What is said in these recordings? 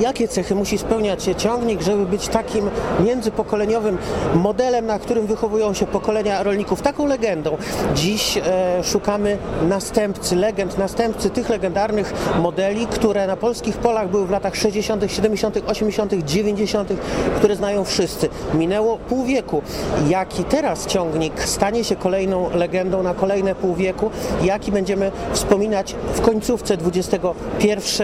jakie cechy musi spełniać ciągnik, żeby być takim międzypokoleniowym modelem, na którym wychowują się pokolenia rolników, taką legendą. Dziś e, szukamy następcy, legend, następcy tych legendarnych modeli, które na polskich polach były w latach 60., 70., 80., 90., które znają wszyscy. Minęło pół wieku. Jaki teraz ciągnik stanie się kolejną legendą na kolejne pół wieku, jaki będziemy wspominać w końcówce XXI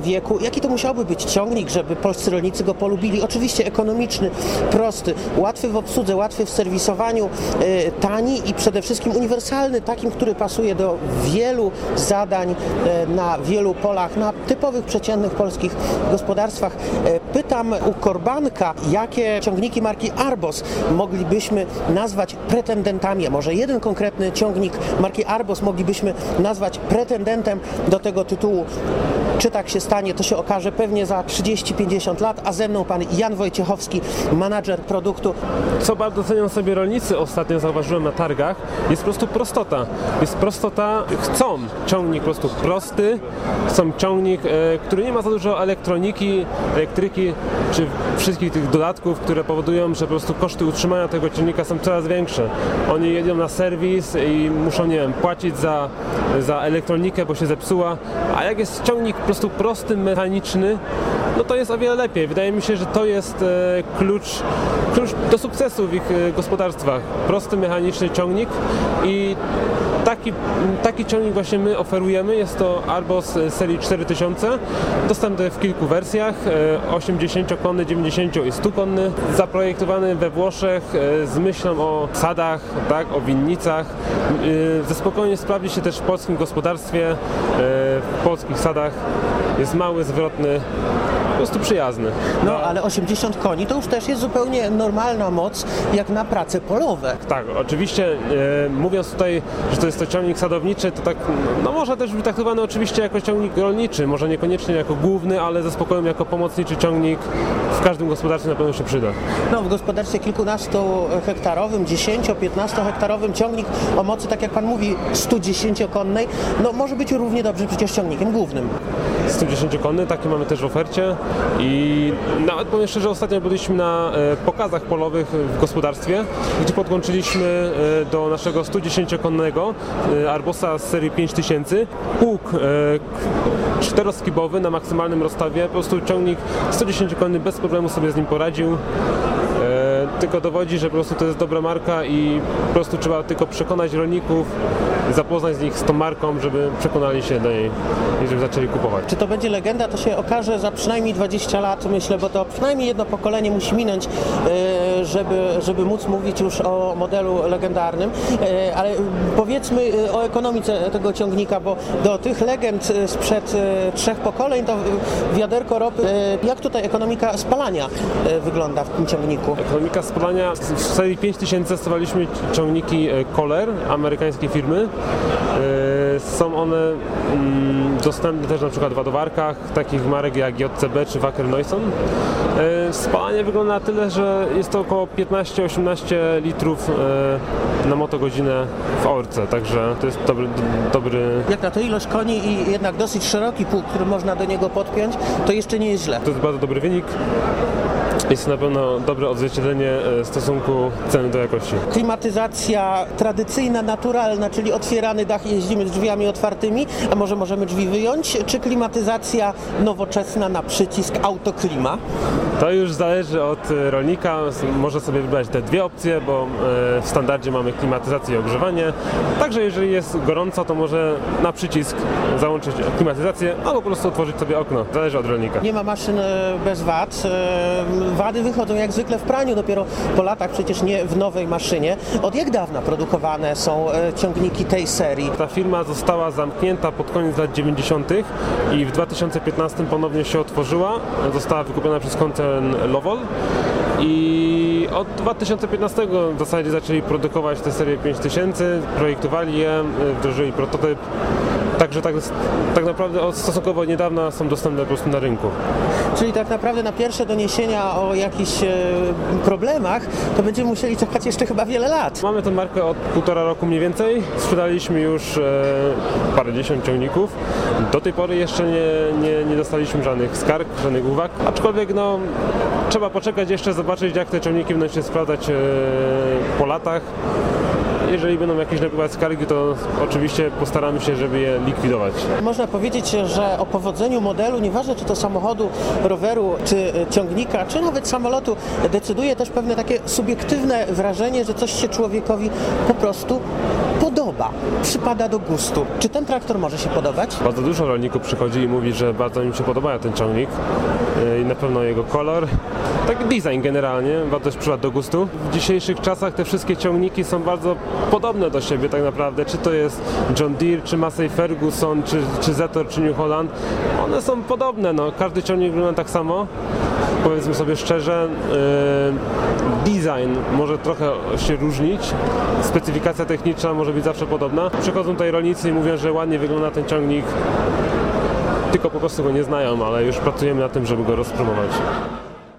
wieku, jaki to musiałby być ciągnik, żeby polscy rolnicy go polubili. Oczywiście ekonomiczny, prosty, łatwy w obsłudze, łatwy w serwisowaniu, e, tani i przede wszystkim uniwersalny, takim, który pasuje do wielu zadań e, na wielu polach, na typowych, przeciętnych polskich gospodarstwach. E, pytam u Korbanka, jakie ciągniki marki Arbos moglibyśmy nazwać pretendentami, a może jeden konkretny ciągnik marki Arbos moglibyśmy nazwać pretendentem do tego tytułu. Czy tak się stanie, to się okaże pewnie za 30-50 lat, a ze mną pan Jan Wojciechowski, menadżer produktu. Co bardzo cenią sobie rolnicy, ostatnio zauważyłem na targach, jest po prostu prostota. Jest prostota, chcą ciągnik po prostu prosty, chcą ciągnik, e, który nie ma za dużo elektroniki, elektryki, czy wszystkich tych dodatków, które powodują, że po prostu koszty utrzymania tego ciągnika są coraz większe. Oni jedą na serwis i muszą, nie wiem, płacić za, za elektronikę, bo się zepsuła, a jak jest ciągnik prostu prosty, mechaniczny, no to jest o wiele lepiej. Wydaje mi się, że to jest e, klucz, klucz do sukcesu w ich e, gospodarstwach. Prosty, mechaniczny ciągnik i taki, taki ciągnik właśnie my oferujemy. Jest to Arbos serii 4000, dostępny w kilku wersjach, 80-konny, 90 i 100-konny, zaprojektowany we Włoszech e, z myślą o sadach, tak, o winnicach. Ze spokojnie sprawdzi się też w polskim gospodarstwie, w polskich sadach. Jest mały, zwrotny, prostu przyjazny. No ale 80 koni to już też jest zupełnie normalna moc jak na prace polowe. Tak, oczywiście e, mówiąc tutaj, że to jest to ciągnik sadowniczy, to tak, no może też być traktowany oczywiście jako ciągnik rolniczy, może niekoniecznie jako główny, ale ze spokojem jako pomocniczy ciągnik w każdym gospodarstwie na pewno się przyda. No w gospodarstwie kilkunastu hektarowym, 10-15 hektarowym ciągnik o mocy, tak jak Pan mówi, 110-konnej, no może być równie dobrze przecież ciągnikiem głównym. 110-konny, takie mamy też w ofercie i nawet powiem szczerze, ostatnio byliśmy na e, pokazach polowych w gospodarstwie, gdzie podłączyliśmy e, do naszego 110-konnego e, Arbosa z serii 5000 łuk czteroskibowy na maksymalnym rozstawie, po prostu ciągnik 110-konny bez problemu sobie z nim poradził tylko dowodzi, że po prostu to jest dobra marka i po prostu trzeba tylko przekonać rolników, zapoznać z nich z tą marką, żeby przekonali się do niej i żeby zaczęli kupować. Czy to będzie legenda, to się okaże za przynajmniej 20 lat, myślę, bo to przynajmniej jedno pokolenie musi minąć, e, żeby, żeby móc mówić już o modelu legendarnym. E, ale powiedzmy e, o ekonomice tego ciągnika, bo do tych legend sprzed trzech pokoleń to wiaderko ropy. Jak tutaj ekonomika spalania wygląda w tym ciągniku? Ekonomika spalania w serii 5000 stosowaliśmy ciągniki Kohler, amerykańskiej firmy. Są one mm, dostępne też na przykład w ładowarkach takich marek jak JCB czy Wacker Neuson. E, spalanie wygląda na tyle, że jest to około 15-18 litrów e, na motogodzinę w orce, także to jest dobry, dobry... Jak na to ilość koni i jednak dosyć szeroki pług, który można do niego podpiąć, to jeszcze nie jest źle. To jest bardzo dobry wynik. Jest na pewno dobre odzwierciedlenie e, stosunku ceny do jakości. Klimatyzacja tradycyjna, naturalna, czyli otwierany dach i jeździmy z drzwiami otwartymi, a może możemy drzwi wyjąć, czy klimatyzacja nowoczesna na przycisk autoklima? To już zależy od e, rolnika. Może sobie wybrać te dwie opcje, bo e, w standardzie mamy klimatyzację i ogrzewanie. Także jeżeli jest gorąco, to może na przycisk załączyć klimatyzację albo po prostu otworzyć sobie okno. Zależy od rolnika. Nie ma maszyn bez wad wady wychodzą jak zwykle w praniu, dopiero po latach przecież nie w nowej maszynie. Od jak dawna produkowane są e, ciągniki tej serii? Ta firma została zamknięta pod koniec lat 90. i w 2015 ponownie się otworzyła. Została wykupiona przez koncern Lovol i od 2015 w zasadzie zaczęli produkować tę serię 5000, projektowali je, wdrożyli prototyp. Także tak, tak naprawdę od stosunkowo niedawna są dostępne po prostu na rynku. Czyli tak naprawdę na pierwsze doniesienia o jakichś e, problemach, to będziemy musieli czekać jeszcze chyba wiele lat. Mamy tę markę od półtora roku mniej więcej. Sprzedaliśmy już e, parędziesiąt ciągników. Do tej pory jeszcze nie, nie, nie dostaliśmy żadnych skarg, żadnych uwag, aczkolwiek no, trzeba poczekać jeszcze, zobaczyć jak te ciągniki będą się sprawdzać e, po latach. Jeżeli będą jakieś napływać skargi, to oczywiście postaramy się, żeby je likwidować. Można powiedzieć, że o powodzeniu modelu, nieważne czy to samochodu, roweru, czy e, ciągnika, czy nawet samolotu, decyduje też pewne takie subiektywne wrażenie, że coś się człowiekowi po prostu podoba, przypada do gustu. Czy ten traktor może się podobać? Bardzo dużo rolników przychodzi i mówi, że bardzo im się podoba ten ciągnik e, i na pewno jego kolor. Tak design generalnie, bardzo przypadł do gustu. W dzisiejszych czasach te wszystkie ciągniki są bardzo podobne do siebie tak naprawdę, czy to jest John Deere, czy Massey Ferguson, czy, czy Zetor, czy New Holland. One są podobne, no. każdy ciągnik wygląda tak samo. Powiedzmy sobie szczerze, e, design może trochę się różnić, specyfikacja techniczna może być zawsze podobna. Przychodzą tutaj rolnicy i mówią, że ładnie wygląda ten ciągnik, tylko po prostu go nie znają, ale już pracujemy nad tym, żeby go rozpromować.